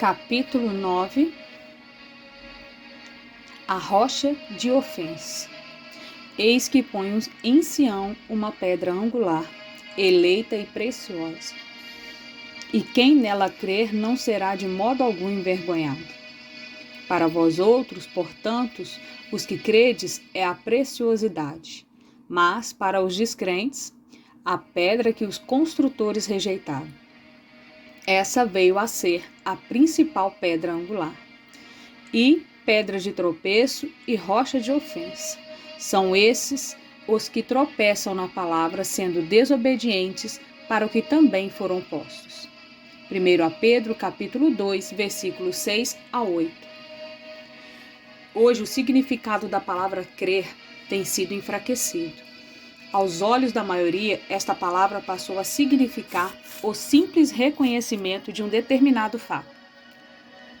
Capítulo 9 A rocha de ofensa. Eis que ponho em Sião uma pedra angular, eleita e preciosa. E quem nela crer não será de modo algum envergonhado. Para vós outros, portanto, os que credes é a preciosidade, mas para os descrentes, a pedra que os construtores rejeitaram. Essa veio a ser a principal pedra angular. E pedra de tropeço e rocha de ofensa. São esses os que tropeçam na palavra, sendo desobedientes para o que também foram postos. 1 a Pedro, capítulo 2, versículos 6 a 8. Hoje o significado da palavra crer tem sido enfraquecido. Aos olhos da maioria, esta palavra passou a significar o simples reconhecimento de um determinado fato.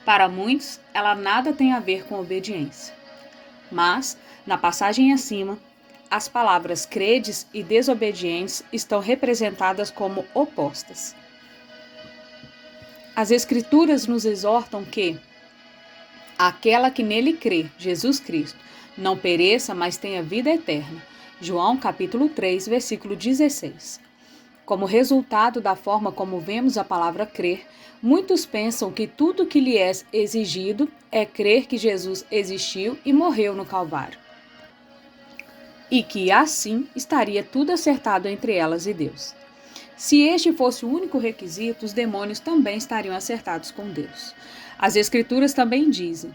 Para muitos, ela nada tem a ver com obediência. Mas, na passagem acima, as palavras credes e desobedientes estão representadas como opostas. As Escrituras nos exortam que aquela que nele crê, Jesus Cristo, não pereça, mas tenha vida eterna. João capítulo 3, versículo 16. Como resultado da forma como vemos a palavra crer, muitos pensam que tudo que lhe é exigido é crer que Jesus existiu e morreu no Calvário. E que assim estaria tudo acertado entre elas e Deus. Se este fosse o único requisito, os demônios também estariam acertados com Deus. As Escrituras também dizem: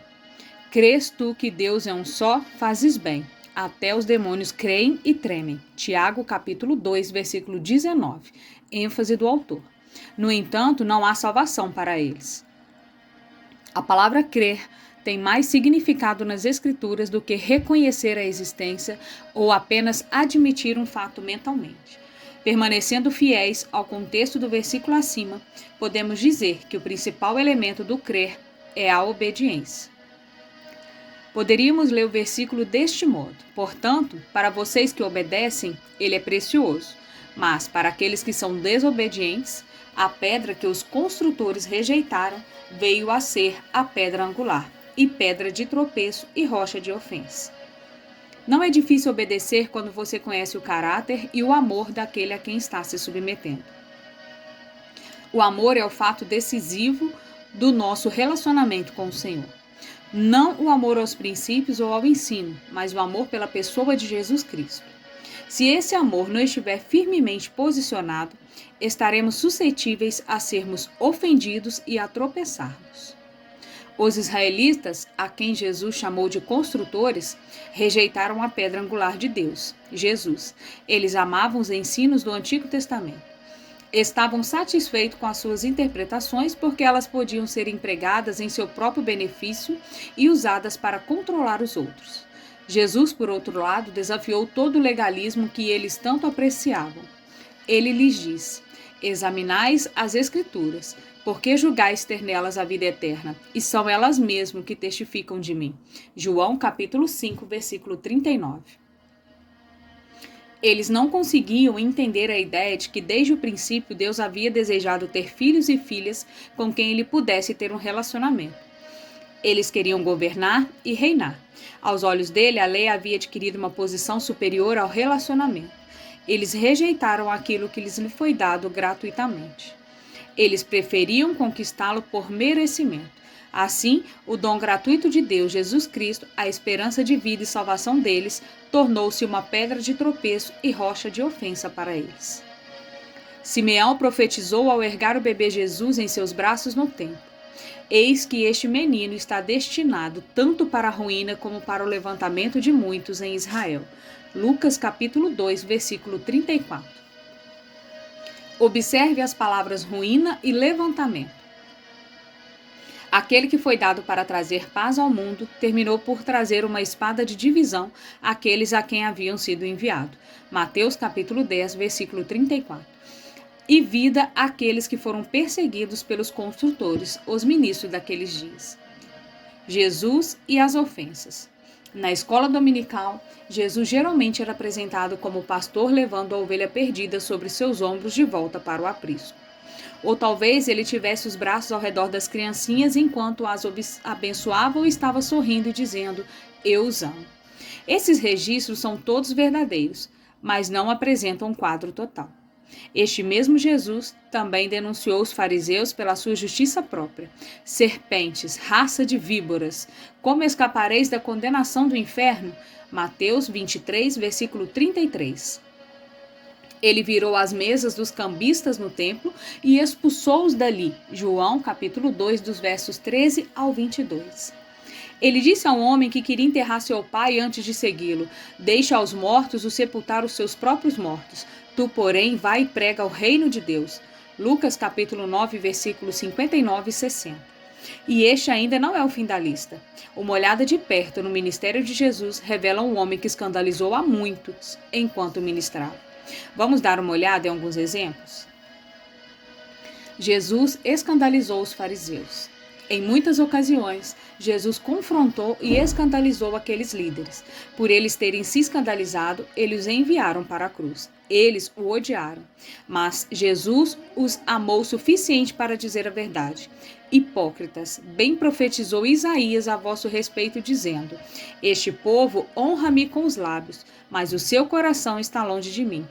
Crês tu que Deus é um só, fazes bem até os demônios creem e tremem. Tiago capítulo 2, versículo 19. ênfase do autor. No entanto, não há salvação para eles. A palavra crer tem mais significado nas escrituras do que reconhecer a existência ou apenas admitir um fato mentalmente. Permanecendo fiéis ao contexto do versículo acima, podemos dizer que o principal elemento do crer é a obediência. Poderíamos ler o versículo deste modo: Portanto, para vocês que obedecem, ele é precioso, mas para aqueles que são desobedientes, a pedra que os construtores rejeitaram veio a ser a pedra angular, e pedra de tropeço e rocha de ofensa. Não é difícil obedecer quando você conhece o caráter e o amor daquele a quem está se submetendo. O amor é o fato decisivo do nosso relacionamento com o Senhor. Não o amor aos princípios ou ao ensino, mas o amor pela pessoa de Jesus Cristo. Se esse amor não estiver firmemente posicionado, estaremos suscetíveis a sermos ofendidos e a tropeçarmos. Os israelitas, a quem Jesus chamou de construtores, rejeitaram a pedra angular de Deus, Jesus. Eles amavam os ensinos do Antigo Testamento estavam satisfeitos com as suas interpretações porque elas podiam ser empregadas em seu próprio benefício e usadas para controlar os outros. Jesus, por outro lado, desafiou todo o legalismo que eles tanto apreciavam. Ele lhes disse: Examinais as Escrituras, porque julgais ter nelas a vida eterna, e são elas mesmas que testificam de mim. João capítulo 5, versículo 39. Eles não conseguiam entender a ideia de que desde o princípio Deus havia desejado ter filhos e filhas com quem ele pudesse ter um relacionamento. Eles queriam governar e reinar. Aos olhos dele, a lei havia adquirido uma posição superior ao relacionamento. Eles rejeitaram aquilo que lhes foi dado gratuitamente. Eles preferiam conquistá-lo por merecimento. Assim, o dom gratuito de Deus, Jesus Cristo, a esperança de vida e salvação deles, tornou-se uma pedra de tropeço e rocha de ofensa para eles. Simeão profetizou ao ergar o bebê Jesus em seus braços no templo. Eis que este menino está destinado tanto para a ruína como para o levantamento de muitos em Israel. Lucas capítulo 2, versículo 34. Observe as palavras ruína e levantamento. Aquele que foi dado para trazer paz ao mundo terminou por trazer uma espada de divisão àqueles a quem haviam sido enviado. Mateus capítulo 10, versículo 34. E vida àqueles que foram perseguidos pelos construtores, os ministros daqueles dias. Jesus e as ofensas. Na escola dominical, Jesus geralmente era apresentado como o pastor levando a ovelha perdida sobre seus ombros de volta para o aprisco. Ou talvez ele tivesse os braços ao redor das criancinhas enquanto as abençoava ou estava sorrindo e dizendo: Eu os amo. Esses registros são todos verdadeiros, mas não apresentam um quadro total. Este mesmo Jesus também denunciou os fariseus pela sua justiça própria. Serpentes, raça de víboras, como escapareis da condenação do inferno? Mateus 23, versículo 33. Ele virou as mesas dos cambistas no templo e expulsou-os dali. João, capítulo 2, dos versos 13 ao 22. Ele disse a um homem que queria enterrar seu pai antes de segui-lo: Deixa aos mortos o sepultar os seus próprios mortos. Tu, porém, vai e prega o reino de Deus. Lucas capítulo 9, versículos 59 e 60. E este ainda não é o fim da lista. Uma olhada de perto no ministério de Jesus revela um homem que escandalizou a muitos enquanto ministrava. Vamos dar uma olhada em alguns exemplos? Jesus escandalizou os fariseus. Em muitas ocasiões, Jesus confrontou e escandalizou aqueles líderes. Por eles terem se escandalizado, eles os enviaram para a cruz. Eles o odiaram. Mas Jesus os amou o suficiente para dizer a verdade. Hipócritas, bem profetizou Isaías a vosso respeito, dizendo: Este povo honra-me com os lábios, mas o seu coração está longe de mim.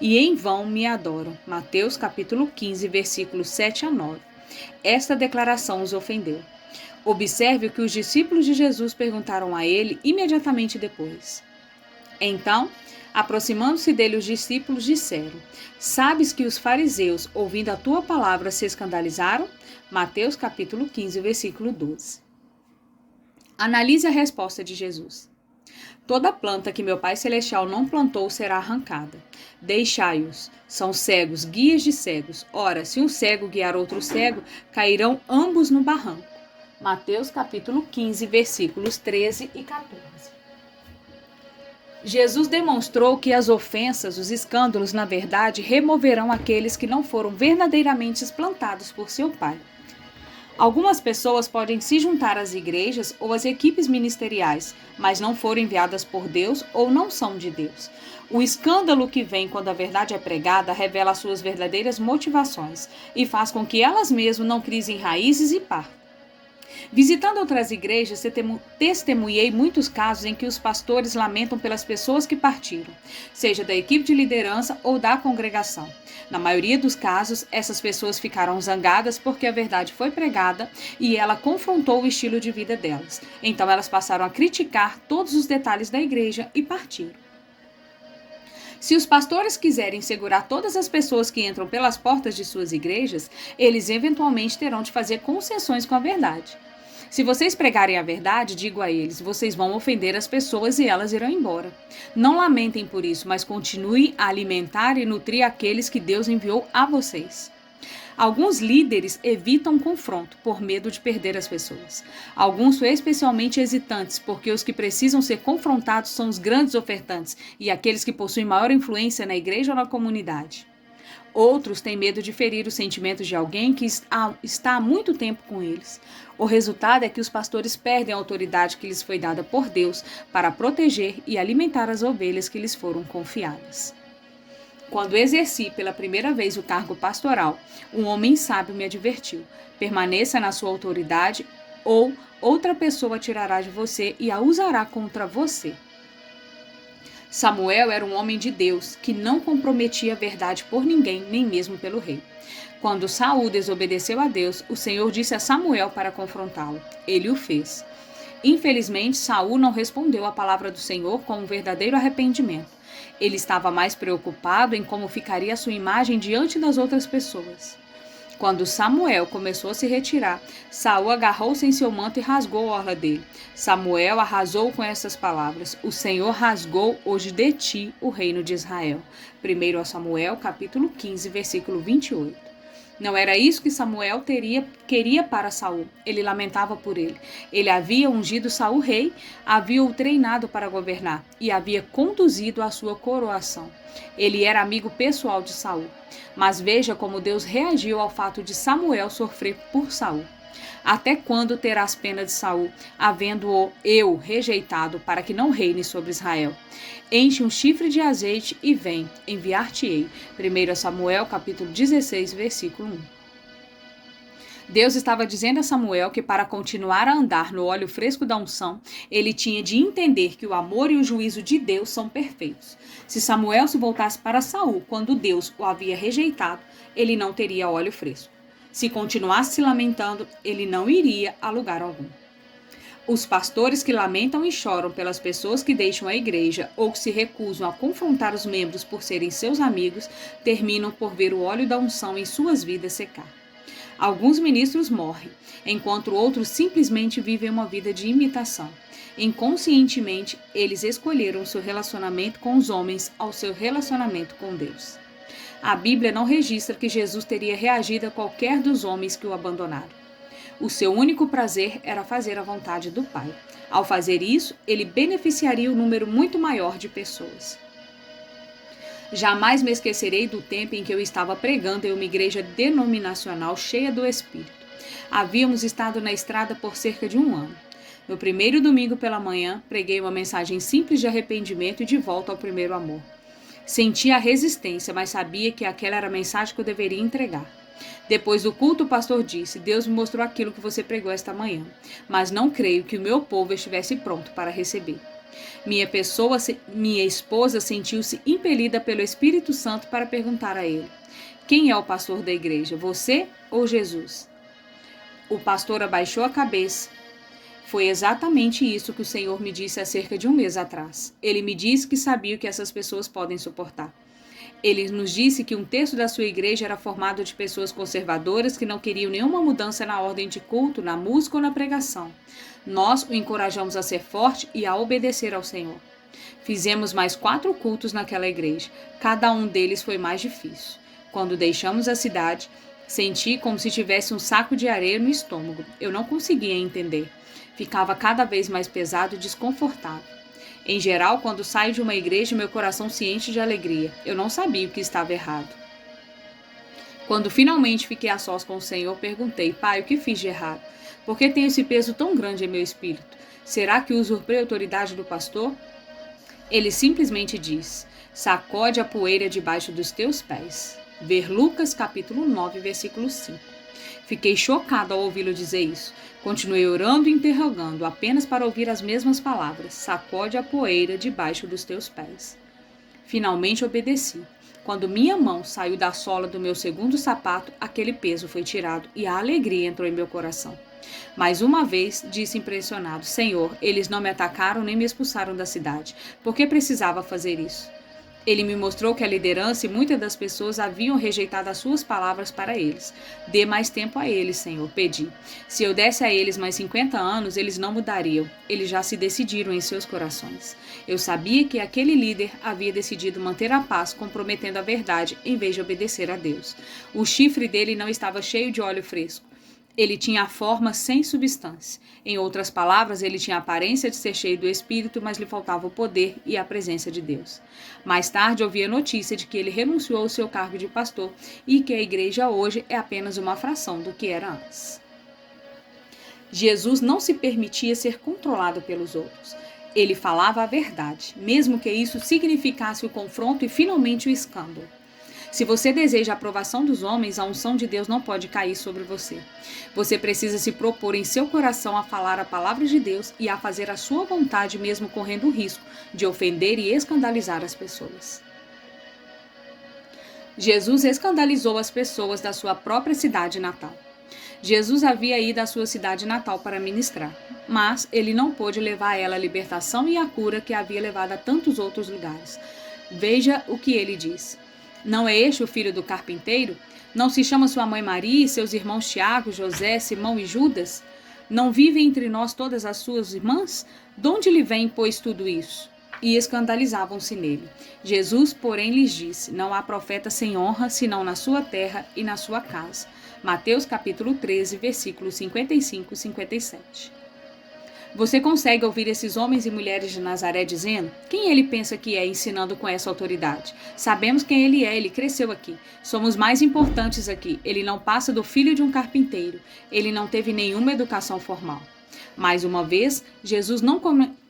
E em vão me adoram. Mateus capítulo 15, versículos 7 a 9. Esta declaração os ofendeu. Observe o que os discípulos de Jesus perguntaram a ele imediatamente depois. Então, aproximando-se dele, os discípulos disseram: Sabes que os fariseus, ouvindo a tua palavra, se escandalizaram? Mateus capítulo 15, versículo 12. Analise a resposta de Jesus. Toda planta que meu Pai Celestial não plantou será arrancada. Deixai-os. São cegos, guias de cegos. Ora, se um cego guiar outro cego, cairão ambos no barranco. Mateus capítulo 15, versículos 13 e 14. Jesus demonstrou que as ofensas, os escândalos, na verdade, removerão aqueles que não foram verdadeiramente plantados por seu Pai. Algumas pessoas podem se juntar às igrejas ou às equipes ministeriais, mas não foram enviadas por Deus ou não são de Deus. O escândalo que vem quando a verdade é pregada revela suas verdadeiras motivações e faz com que elas mesmas não crisem raízes e partam. Visitando outras igrejas, testemunhei muitos casos em que os pastores lamentam pelas pessoas que partiram, seja da equipe de liderança ou da congregação. Na maioria dos casos, essas pessoas ficaram zangadas porque a verdade foi pregada e ela confrontou o estilo de vida delas. Então elas passaram a criticar todos os detalhes da igreja e partiram. Se os pastores quiserem segurar todas as pessoas que entram pelas portas de suas igrejas, eles eventualmente terão de fazer concessões com a verdade. Se vocês pregarem a verdade, digo a eles, vocês vão ofender as pessoas e elas irão embora. Não lamentem por isso, mas continue a alimentar e nutrir aqueles que Deus enviou a vocês. Alguns líderes evitam confronto por medo de perder as pessoas. Alguns são especialmente hesitantes, porque os que precisam ser confrontados são os grandes ofertantes e aqueles que possuem maior influência na igreja ou na comunidade. Outros têm medo de ferir os sentimentos de alguém que está há muito tempo com eles. O resultado é que os pastores perdem a autoridade que lhes foi dada por Deus para proteger e alimentar as ovelhas que lhes foram confiadas. Quando exerci pela primeira vez o cargo pastoral, um homem sábio me advertiu: permaneça na sua autoridade ou outra pessoa tirará de você e a usará contra você. Samuel era um homem de Deus que não comprometia a verdade por ninguém, nem mesmo pelo rei. Quando Saul desobedeceu a Deus, o Senhor disse a Samuel para confrontá-lo. Ele o fez. Infelizmente, Saul não respondeu à palavra do Senhor com um verdadeiro arrependimento. Ele estava mais preocupado em como ficaria sua imagem diante das outras pessoas. Quando Samuel começou a se retirar, Saul agarrou-se em seu manto e rasgou a orla dele. Samuel arrasou com essas palavras: O Senhor rasgou hoje de ti o reino de Israel. 1 Samuel, capítulo 15, versículo 28. Não era isso que Samuel teria, queria para Saul. Ele lamentava por ele. Ele havia ungido Saul rei, havia o treinado para governar e havia conduzido a sua coroação. Ele era amigo pessoal de Saul. Mas veja como Deus reagiu ao fato de Samuel sofrer por Saul. Até quando terás pena de Saul, havendo-o eu rejeitado, para que não reine sobre Israel? Enche um chifre de azeite e vem, enviar-te-ei. 1 Samuel capítulo 16, versículo 1. Deus estava dizendo a Samuel que para continuar a andar no óleo fresco da unção, ele tinha de entender que o amor e o juízo de Deus são perfeitos. Se Samuel se voltasse para Saul quando Deus o havia rejeitado, ele não teria óleo fresco. Se continuasse se lamentando, ele não iria a lugar algum. Os pastores que lamentam e choram pelas pessoas que deixam a igreja ou que se recusam a confrontar os membros por serem seus amigos, terminam por ver o óleo da unção em suas vidas secar. Alguns ministros morrem, enquanto outros simplesmente vivem uma vida de imitação. Inconscientemente, eles escolheram seu relacionamento com os homens ao seu relacionamento com Deus. A Bíblia não registra que Jesus teria reagido a qualquer dos homens que o abandonaram. O seu único prazer era fazer a vontade do Pai. Ao fazer isso, ele beneficiaria um número muito maior de pessoas. Jamais me esquecerei do tempo em que eu estava pregando em uma igreja denominacional cheia do Espírito. Havíamos estado na estrada por cerca de um ano. No primeiro domingo pela manhã, preguei uma mensagem simples de arrependimento e de volta ao primeiro amor. Sentia a resistência, mas sabia que aquela era a mensagem que eu deveria entregar. Depois do culto, o pastor disse: Deus me mostrou aquilo que você pregou esta manhã, mas não creio que o meu povo estivesse pronto para receber. Minha pessoa, minha esposa sentiu-se impelida pelo Espírito Santo para perguntar a ele: Quem é o pastor da igreja, você ou Jesus? O pastor abaixou a cabeça. Foi exatamente isso que o Senhor me disse há cerca de um mês atrás. Ele me disse que sabia o que essas pessoas podem suportar. Ele nos disse que um terço da sua igreja era formado de pessoas conservadoras que não queriam nenhuma mudança na ordem de culto, na música ou na pregação. Nós o encorajamos a ser forte e a obedecer ao Senhor. Fizemos mais quatro cultos naquela igreja. Cada um deles foi mais difícil. Quando deixamos a cidade, senti como se tivesse um saco de areia no estômago. Eu não conseguia entender. Ficava cada vez mais pesado e desconfortável. Em geral, quando saio de uma igreja, meu coração se enche de alegria. Eu não sabia o que estava errado. Quando finalmente fiquei a sós com o Senhor, perguntei: Pai, o que fiz de errado? Por que tenho esse peso tão grande em meu espírito? Será que usurpei a autoridade do pastor? Ele simplesmente diz: Sacode a poeira debaixo dos teus pés. Ver Lucas capítulo 9, versículo 5. Fiquei chocado ao ouvi-lo dizer isso. Continuei orando e interrogando, apenas para ouvir as mesmas palavras: Sacode a poeira debaixo dos teus pés. Finalmente obedeci. Quando minha mão saiu da sola do meu segundo sapato, aquele peso foi tirado e a alegria entrou em meu coração. Mais uma vez, disse impressionado: Senhor, eles não me atacaram nem me expulsaram da cidade. Por que precisava fazer isso? Ele me mostrou que a liderança e muitas das pessoas haviam rejeitado as suas palavras para eles. Dê mais tempo a eles, Senhor, pedi. Se eu desse a eles mais 50 anos, eles não mudariam. Eles já se decidiram em seus corações. Eu sabia que aquele líder havia decidido manter a paz, comprometendo a verdade, em vez de obedecer a Deus. O chifre dele não estava cheio de óleo fresco. Ele tinha a forma sem substância. Em outras palavras, ele tinha a aparência de ser cheio do Espírito, mas lhe faltava o poder e a presença de Deus. Mais tarde, ouvi a notícia de que ele renunciou ao seu cargo de pastor e que a igreja hoje é apenas uma fração do que era antes. Jesus não se permitia ser controlado pelos outros. Ele falava a verdade, mesmo que isso significasse o confronto e finalmente o escândalo. Se você deseja a aprovação dos homens, a unção de Deus não pode cair sobre você. Você precisa se propor em seu coração a falar a palavra de Deus e a fazer a sua vontade, mesmo correndo o risco de ofender e escandalizar as pessoas. Jesus escandalizou as pessoas da sua própria cidade natal. Jesus havia ido à sua cidade natal para ministrar, mas ele não pôde levar a ela a libertação e a cura que havia levado a tantos outros lugares. Veja o que ele diz. Não é este o filho do carpinteiro? Não se chama sua mãe Maria e seus irmãos Tiago, José, Simão e Judas? Não vivem entre nós todas as suas irmãs? De onde lhe vem, pois, tudo isso? E escandalizavam-se nele. Jesus, porém, lhes disse: Não há profeta sem honra, senão na sua terra e na sua casa. Mateus capítulo 13, versículos 55 e 57. Você consegue ouvir esses homens e mulheres de Nazaré dizendo quem ele pensa que é ensinando com essa autoridade? Sabemos quem ele é, ele cresceu aqui. Somos mais importantes aqui. Ele não passa do filho de um carpinteiro. Ele não teve nenhuma educação formal. Mais uma vez, Jesus não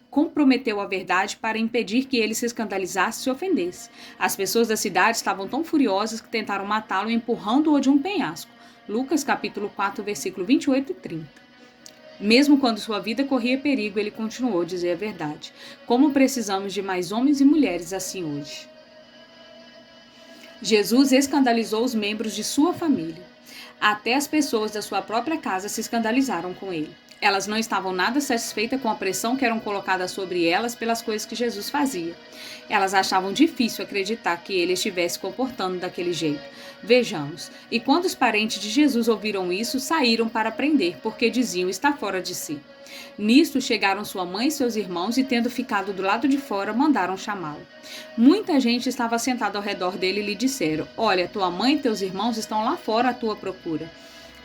comprometeu a verdade para impedir que ele se escandalizasse e se ofendesse. As pessoas da cidade estavam tão furiosas que tentaram matá-lo empurrando-o de um penhasco. Lucas capítulo 4, versículo 28 e 30. Mesmo quando sua vida corria perigo, ele continuou a dizer a verdade. Como precisamos de mais homens e mulheres assim hoje? Jesus escandalizou os membros de sua família. Até as pessoas da sua própria casa se escandalizaram com ele. Elas não estavam nada satisfeitas com a pressão que eram colocadas sobre elas pelas coisas que Jesus fazia. Elas achavam difícil acreditar que ele estivesse comportando daquele jeito. Vejamos. E quando os parentes de Jesus ouviram isso, saíram para prender, porque diziam está fora de si. Nisto chegaram sua mãe e seus irmãos e, tendo ficado do lado de fora, mandaram chamá-lo. Muita gente estava sentada ao redor dele e lhe disseram: Olha, tua mãe e teus irmãos estão lá fora à tua procura.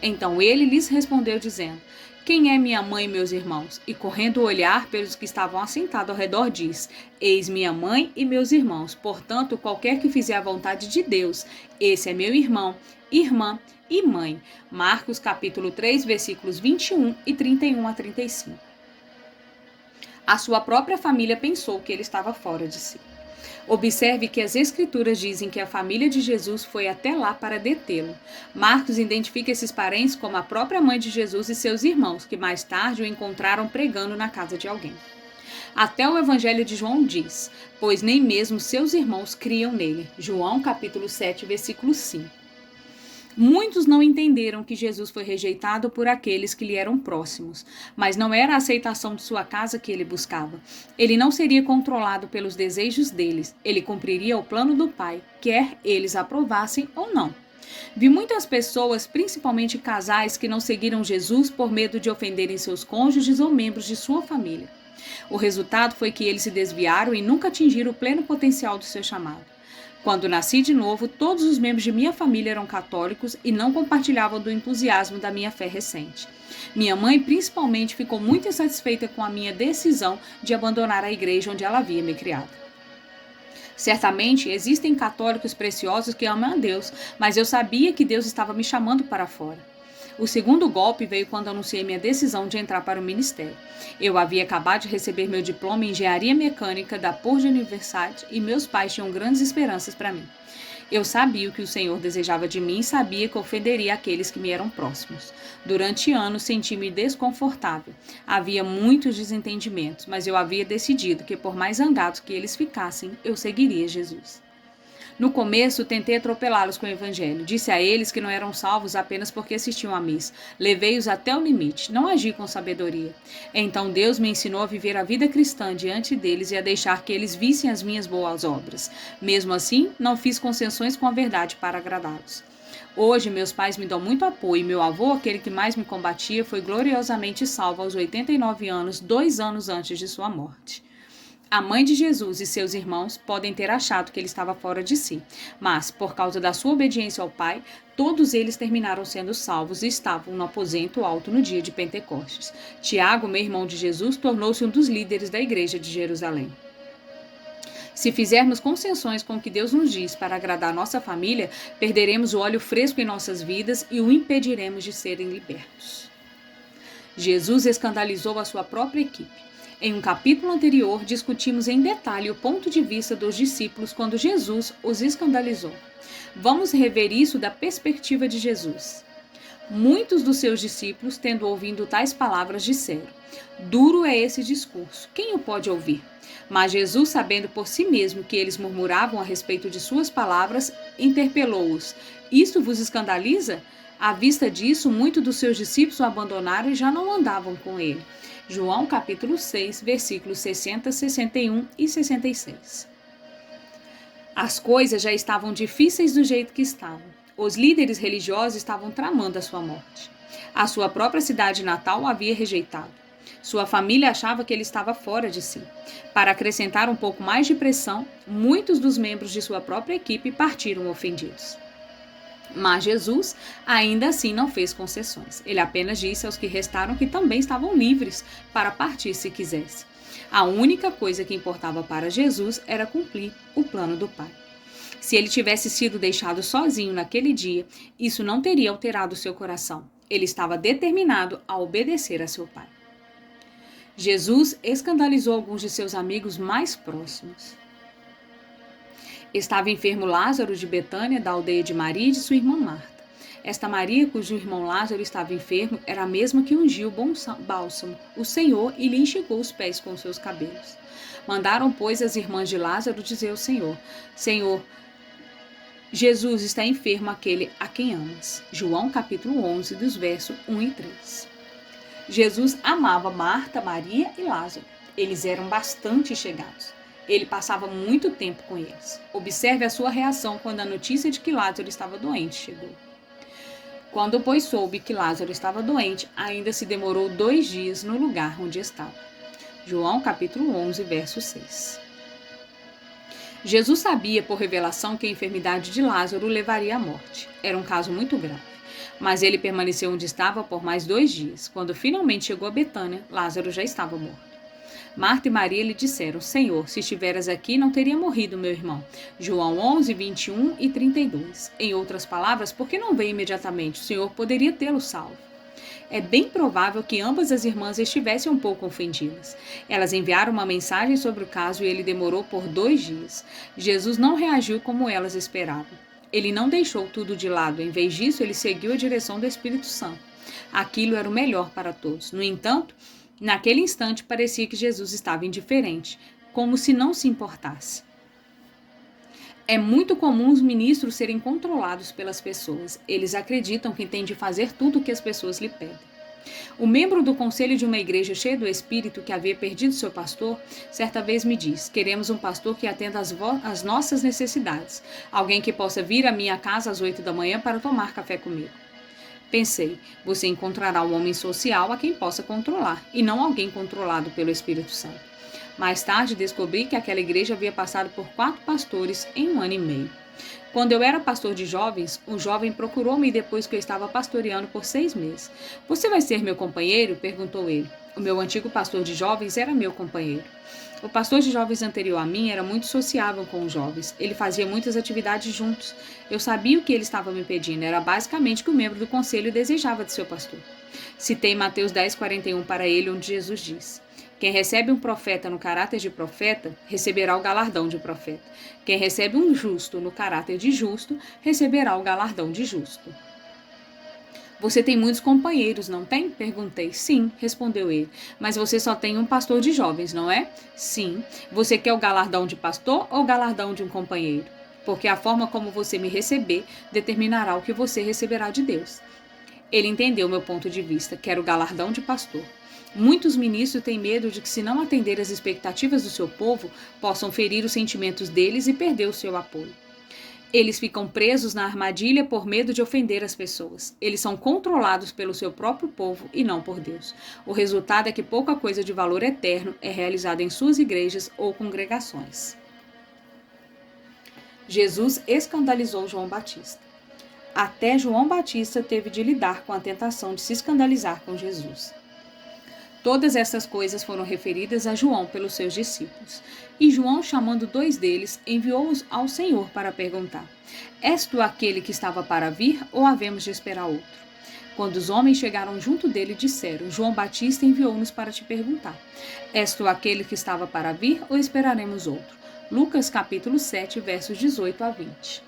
Então ele lhes respondeu, dizendo: quem é minha mãe e meus irmãos? E correndo o olhar pelos que estavam assentados ao redor, diz: Eis minha mãe e meus irmãos. Portanto, qualquer que fizer a vontade de Deus, esse é meu irmão, irmã e mãe. Marcos capítulo 3, versículos 21 e 31 a 35. A sua própria família pensou que ele estava fora de si. Observe que as Escrituras dizem que a família de Jesus foi até lá para detê-lo. Marcos identifica esses parentes como a própria mãe de Jesus e seus irmãos, que mais tarde o encontraram pregando na casa de alguém. Até o Evangelho de João diz: Pois nem mesmo seus irmãos criam nele. João capítulo 7, versículo 5. Muitos não entenderam que Jesus foi rejeitado por aqueles que lhe eram próximos, mas não era a aceitação de sua casa que ele buscava. Ele não seria controlado pelos desejos deles, ele cumpriria o plano do Pai, quer eles aprovassem ou não. Vi muitas pessoas, principalmente casais, que não seguiram Jesus por medo de ofenderem seus cônjuges ou membros de sua família. O resultado foi que eles se desviaram e nunca atingiram o pleno potencial do seu chamado. Quando nasci de novo, todos os membros de minha família eram católicos e não compartilhavam do entusiasmo da minha fé recente. Minha mãe, principalmente, ficou muito insatisfeita com a minha decisão de abandonar a igreja onde ela havia me criado. Certamente existem católicos preciosos que amam a Deus, mas eu sabia que Deus estava me chamando para fora. O segundo golpe veio quando anunciei minha decisão de entrar para o ministério. Eu havia acabado de receber meu diploma em engenharia mecânica da Port University e meus pais tinham grandes esperanças para mim. Eu sabia o que o Senhor desejava de mim e sabia que ofenderia aqueles que me eram próximos. Durante anos senti-me desconfortável. Havia muitos desentendimentos, mas eu havia decidido que, por mais zangados que eles ficassem, eu seguiria Jesus. No começo, tentei atropelá-los com o evangelho. Disse a eles que não eram salvos apenas porque assistiam à missa. Levei-os até o limite. Não agi com sabedoria. Então Deus me ensinou a viver a vida cristã diante deles e a deixar que eles vissem as minhas boas obras. Mesmo assim, não fiz concessões com a verdade para agradá-los. Hoje, meus pais me dão muito apoio. Meu avô, aquele que mais me combatia, foi gloriosamente salvo aos 89 anos, dois anos antes de sua morte. A mãe de Jesus e seus irmãos podem ter achado que ele estava fora de si, mas, por causa da sua obediência ao Pai, todos eles terminaram sendo salvos e estavam no aposento alto no dia de Pentecostes. Tiago, meu irmão de Jesus, tornou-se um dos líderes da igreja de Jerusalém. Se fizermos concessões com o que Deus nos diz para agradar nossa família, perderemos o óleo fresco em nossas vidas e o impediremos de serem libertos. Jesus escandalizou a sua própria equipe. Em um capítulo anterior, discutimos em detalhe o ponto de vista dos discípulos quando Jesus os escandalizou. Vamos rever isso da perspectiva de Jesus. Muitos dos seus discípulos, tendo ouvido tais palavras, disseram: Duro é esse discurso, quem o pode ouvir? Mas Jesus, sabendo por si mesmo que eles murmuravam a respeito de suas palavras, interpelou-os: Isto vos escandaliza? À vista disso, muitos dos seus discípulos o abandonaram e já não andavam com ele. João capítulo 6, versículos 60, 61 e 66. As coisas já estavam difíceis do jeito que estavam. Os líderes religiosos estavam tramando a sua morte. A sua própria cidade natal o havia rejeitado. Sua família achava que ele estava fora de si. Para acrescentar um pouco mais de pressão, muitos dos membros de sua própria equipe partiram ofendidos. Mas Jesus ainda assim não fez concessões. Ele apenas disse aos que restaram que também estavam livres para partir se quisesse. A única coisa que importava para Jesus era cumprir o plano do Pai. Se ele tivesse sido deixado sozinho naquele dia, isso não teria alterado seu coração. Ele estava determinado a obedecer a seu Pai. Jesus escandalizou alguns de seus amigos mais próximos. Estava enfermo Lázaro de Betânia, da aldeia de Maria e de sua irmã Marta. Esta Maria, cujo irmão Lázaro estava enfermo, era a mesma que ungiu bom bálsamo, o Senhor, e lhe enxugou os pés com seus cabelos. Mandaram, pois, as irmãs de Lázaro dizer ao Senhor: Senhor, Jesus está enfermo, aquele a quem amas. João capítulo 11, dos versos 1 e 3. Jesus amava Marta, Maria e Lázaro. Eles eram bastante chegados. Ele passava muito tempo com eles. Observe a sua reação quando a notícia de que Lázaro estava doente chegou. Quando, pois, soube que Lázaro estava doente, ainda se demorou dois dias no lugar onde estava. João capítulo 11, verso 6. Jesus sabia por revelação que a enfermidade de Lázaro levaria à morte. Era um caso muito grave. Mas ele permaneceu onde estava por mais dois dias. Quando finalmente chegou a Betânia, Lázaro já estava morto. Marta e Maria lhe disseram: Senhor, se estiveras aqui, não teria morrido meu irmão. João 11, 21 e 32. Em outras palavras, por que não veio imediatamente? O Senhor poderia tê-lo salvo é bem provável que ambas as irmãs estivessem um pouco ofendidas. Elas enviaram uma mensagem sobre o caso e ele demorou por dois dias. Jesus não reagiu como elas esperavam. Ele não deixou tudo de lado, em vez disso, ele seguiu a direção do Espírito Santo. Aquilo era o melhor para todos. No entanto, naquele instante parecia que Jesus estava indiferente, como se não se importasse. É muito comum os ministros serem controlados pelas pessoas. Eles acreditam que têm de fazer tudo o que as pessoas lhe pedem. O membro do conselho de uma igreja cheia do espírito que havia perdido seu pastor, certa vez me diz: Queremos um pastor que atenda às, às nossas necessidades, alguém que possa vir à minha casa às oito da manhã para tomar café comigo. Pensei, você encontrará um homem social a quem possa controlar, e não alguém controlado pelo Espírito Santo. Mais tarde descobri que aquela igreja havia passado por quatro pastores em um ano e meio. Quando eu era pastor de jovens, um jovem procurou-me depois que eu estava pastoreando por seis meses. Você vai ser meu companheiro? perguntou ele. O meu antigo pastor de jovens era meu companheiro. O pastor de jovens anterior a mim era muito sociável com os jovens. Ele fazia muitas atividades juntos. Eu sabia o que ele estava me pedindo. Era basicamente o que o membro do conselho desejava de seu pastor. Citei Mateus 10, 41 para ele, onde Jesus diz: quem recebe um profeta no caráter de profeta, receberá o galardão de profeta. Quem recebe um justo no caráter de justo, receberá o galardão de justo. Você tem muitos companheiros, não tem? Perguntei. Sim, respondeu ele. Mas você só tem um pastor de jovens, não é? Sim. Você quer o galardão de pastor ou o galardão de um companheiro? Porque a forma como você me receber determinará o que você receberá de Deus. Ele entendeu meu ponto de vista. Quero o galardão de pastor. Muitos ministros têm medo de que, se não atender às expectativas do seu povo, possam ferir os sentimentos deles e perder o seu apoio. Eles ficam presos na armadilha por medo de ofender as pessoas. Eles são controlados pelo seu próprio povo e não por Deus. O resultado é que pouca coisa de valor eterno é realizada em suas igrejas ou congregações. Jesus escandalizou João Batista. Até João Batista teve de lidar com a tentação de se escandalizar com Jesus. Todas essas coisas foram referidas a João pelos seus discípulos. E João, chamando dois deles, enviou-os ao Senhor para perguntar: És tu aquele que estava para vir, ou havemos de esperar outro? Quando os homens chegaram junto dele, disseram: João Batista enviou-nos para te perguntar: És tu aquele que estava para vir, ou esperaremos outro? Lucas capítulo 7, versos 18 a 20.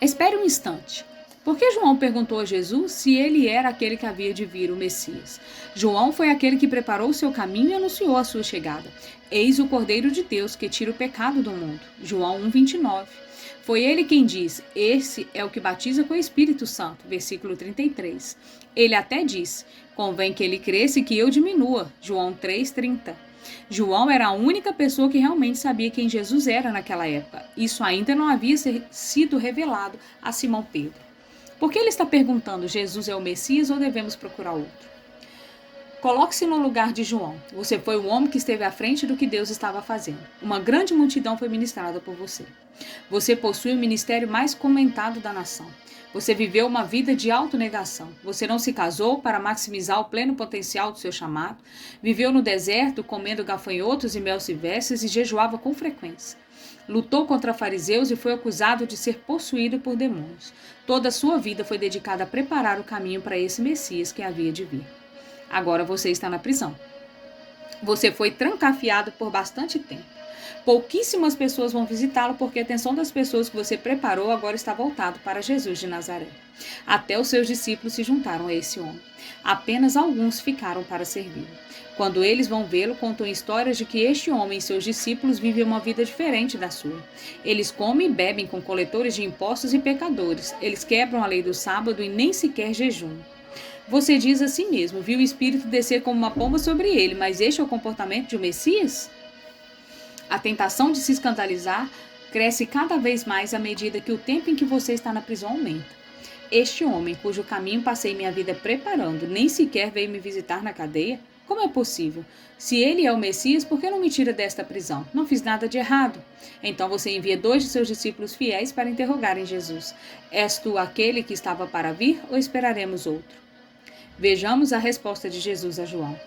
Espere um instante. Por que João perguntou a Jesus se ele era aquele que havia de vir, o Messias? João foi aquele que preparou o seu caminho e anunciou a sua chegada. Eis o Cordeiro de Deus que tira o pecado do mundo. João 1:29. Foi ele quem diz: Esse é o que batiza com o Espírito Santo. Versículo 33. Ele até diz: Convém que ele cresça e que eu diminua. João 3:30. João era a única pessoa que realmente sabia quem Jesus era naquela época. Isso ainda não havia sido revelado a Simão Pedro. Por que ele está perguntando: Jesus é o Messias ou devemos procurar outro? Coloque-se no lugar de João. Você foi o homem que esteve à frente do que Deus estava fazendo. Uma grande multidão foi ministrada por você. Você possui o ministério mais comentado da nação. Você viveu uma vida de autonegação. Você não se casou para maximizar o pleno potencial do seu chamado. Viveu no deserto comendo gafanhotos e mel silvestres e jejuava com frequência. Lutou contra fariseus e foi acusado de ser possuído por demônios. Toda a sua vida foi dedicada a preparar o caminho para esse Messias que havia de vir. Agora você está na prisão. Você foi trancafiado por bastante tempo. Pouquíssimas pessoas vão visitá-lo porque a atenção das pessoas que você preparou agora está voltado para Jesus de Nazaré. Até os seus discípulos se juntaram a esse homem. Apenas alguns ficaram para servi-lo. Quando eles vão vê-lo, contam histórias de que este homem e seus discípulos vivem uma vida diferente da sua. Eles comem e bebem com coletores de impostos e pecadores. Eles quebram a lei do sábado e nem sequer jejum. Você diz a si mesmo: viu o Espírito descer como uma pomba sobre ele, mas este é o comportamento de um Messias? A tentação de se escandalizar cresce cada vez mais à medida que o tempo em que você está na prisão aumenta. Este homem, cujo caminho passei minha vida preparando, nem sequer veio me visitar na cadeia? Como é possível? Se ele é o Messias, por que não me tira desta prisão? Não fiz nada de errado. Então você envia dois de seus discípulos fiéis para interrogarem Jesus: És tu aquele que estava para vir ou esperaremos outro? Vejamos a resposta de Jesus a João.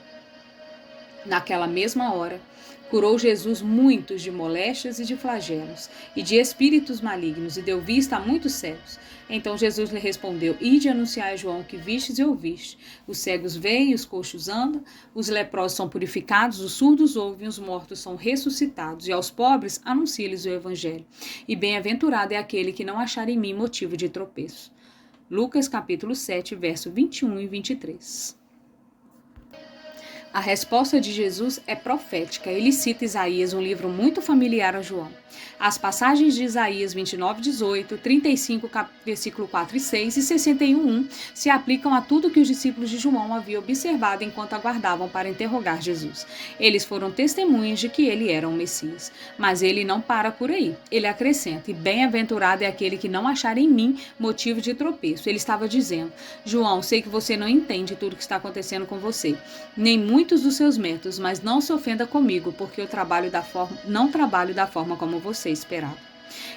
Naquela mesma hora, curou Jesus muitos de moléstias e de flagelos, e de espíritos malignos, e deu vista a muitos cegos. Então Jesus lhe respondeu: Ide anunciar a João que vistes e ouviste. Os cegos veem, os coxos andam, os leprosos são purificados, os surdos ouvem, os mortos são ressuscitados, e aos pobres anuncia-lhes o evangelho. E bem-aventurado é aquele que não achar em mim motivo de tropeço. Lucas capítulo 7, verso 21 e 23. A resposta de Jesus é profética. Ele cita Isaías, um livro muito familiar a João. As passagens de Isaías 29, 18, 35, versículo 4 e 6 e 61, 1 se aplicam a tudo que os discípulos de João haviam observado enquanto aguardavam para interrogar Jesus. Eles foram testemunhas de que ele era um Messias. Mas ele não para por aí. Ele acrescenta: E bem-aventurado é aquele que não achar em mim motivo de tropeço. Ele estava dizendo: João, sei que você não entende tudo o que está acontecendo com você, nem muitos dos seus métodos, mas não se ofenda comigo, porque eu trabalho da forma, não trabalho da forma como você você esperava.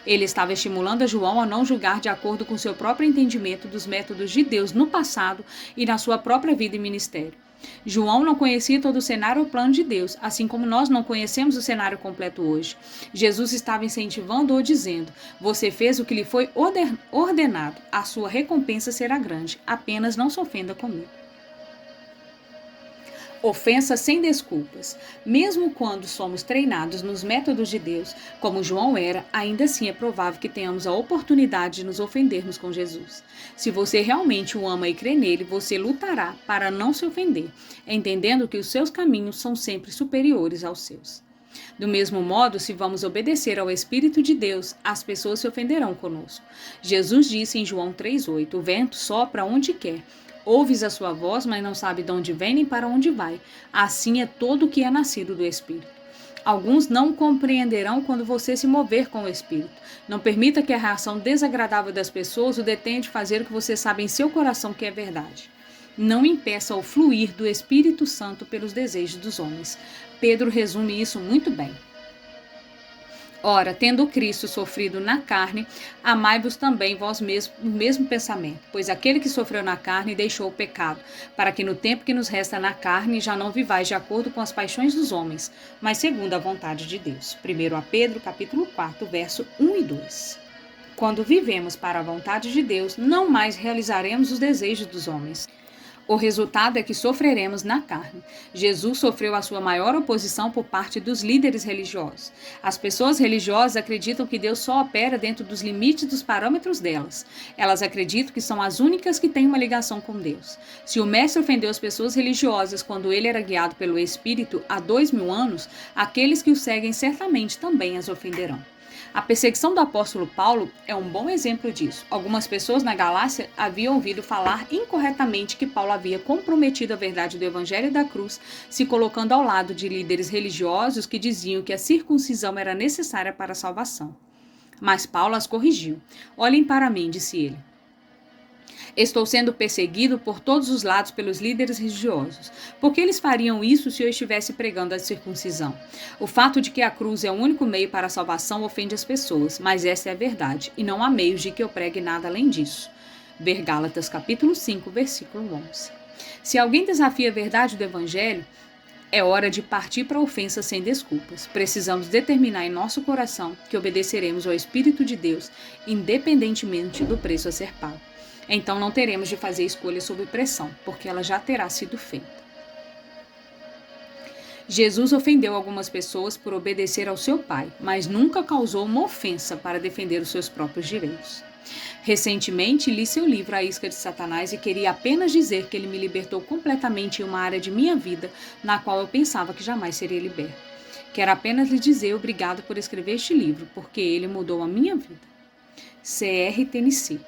Ele estava estimulando a João a não julgar de acordo com seu próprio entendimento dos métodos de Deus no passado e na sua própria vida e ministério. João não conhecia todo o cenário ou plano de Deus, assim como nós não conhecemos o cenário completo hoje. Jesus estava incentivando ou dizendo: Você fez o que lhe foi ordenado, a sua recompensa será grande, apenas não se ofenda comigo. Ofensa sem desculpas. Mesmo quando somos treinados nos métodos de Deus, como João era, ainda assim é provável que tenhamos a oportunidade de nos ofendermos com Jesus. Se você realmente o ama e crê nele, você lutará para não se ofender, entendendo que os seus caminhos são sempre superiores aos seus. Do mesmo modo, se vamos obedecer ao Espírito de Deus, as pessoas se ofenderão conosco. Jesus disse em João 3,8: O vento sopra onde quer Ouves a sua voz, mas não sabe de onde vem nem para onde vai. Assim é todo o que é nascido do Espírito. Alguns não compreenderão quando você se mover com o Espírito. Não permita que a reação desagradável das pessoas o detenha de fazer o que você sabe em seu coração que é verdade. Não impeça o fluir do Espírito Santo pelos desejos dos homens. Pedro resume isso muito bem. Ora, tendo Cristo sofrido na carne, amai-vos também vós mesmos no mesmo pensamento, pois aquele que sofreu na carne deixou o pecado, para que no tempo que nos resta na carne já não vivais de acordo com as paixões dos homens, mas segundo a vontade de Deus. 1 a Pedro, capítulo 4, verso 1 e 2. Quando vivemos para a vontade de Deus, não mais realizaremos os desejos dos homens. O resultado é que sofreremos na carne. Jesus sofreu a sua maior oposição por parte dos líderes religiosos. As pessoas religiosas acreditam que Deus só opera dentro dos limites dos parâmetros delas. Elas acreditam que são as únicas que têm uma ligação com Deus. Se o Mestre ofendeu as pessoas religiosas quando ele era guiado pelo Espírito há dois mil anos, aqueles que o seguem certamente também as ofenderão. A perseguição do apóstolo Paulo é um bom exemplo disso. Algumas pessoas na Galácia haviam ouvido falar incorretamente que Paulo havia comprometido a verdade do evangelho da cruz, se colocando ao lado de líderes religiosos que diziam que a circuncisão era necessária para a salvação. Mas Paulo as corrigiu. Olhem para mim, disse ele. Estou sendo perseguido por todos os lados pelos líderes religiosos. Por que eles fariam isso se eu estivesse pregando a circuncisão? O fato de que a cruz é o único meio para a salvação ofende as pessoas, mas essa é a verdade, e não há meios de que eu pregue nada além disso. Ver Gálatas capítulo 5, versículo 11. Se alguém desafia a verdade do evangelho, é hora de partir para a ofensa sem desculpas. Precisamos determinar em nosso coração que obedeceremos ao Espírito de Deus, independentemente do preço a ser pago. Então não teremos de fazer escolha sob pressão, porque ela já terá sido feita. Jesus ofendeu algumas pessoas por obedecer ao seu pai, mas nunca causou uma ofensa para defender os seus próprios direitos. Recentemente li seu livro A Isca de Satanás e queria apenas dizer que ele me libertou completamente em uma área de minha vida na qual eu pensava que jamais seria liberto. Quero apenas lhe dizer obrigado por escrever este livro, porque ele mudou a minha vida. C.R. Tennessee